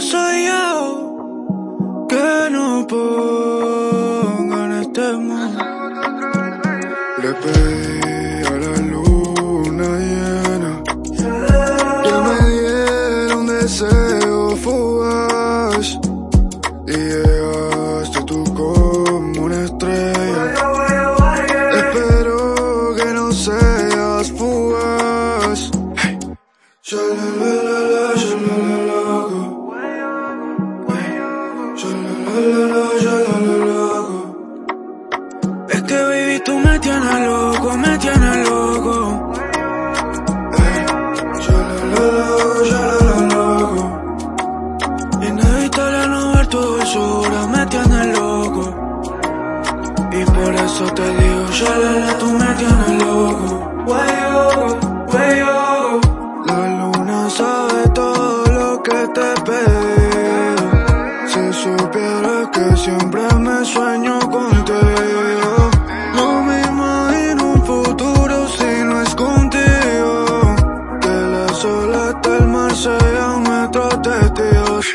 soy yo, que no pongo en este mundo. Le pedí a la luna llena que me diera un deseo fugaz y llegaste tú como una estrella. Espero que no seas fugaz. Hey. Shalala, shalala, shalala, yo no, yo lo. Es que baby tú me tienes loco, me tienes loco. Yo no lo loco, yo no lo loco. Inevitable no ver tu dulzura, me tienes loco. Y por eso te digo, yo la la, tú me tienes loco. La luna sabe todo lo que te pedí supieras que siempre me sueño contigo. No me imagino un futuro si no es contigo. Que la sola del mar sean nuestros testigos.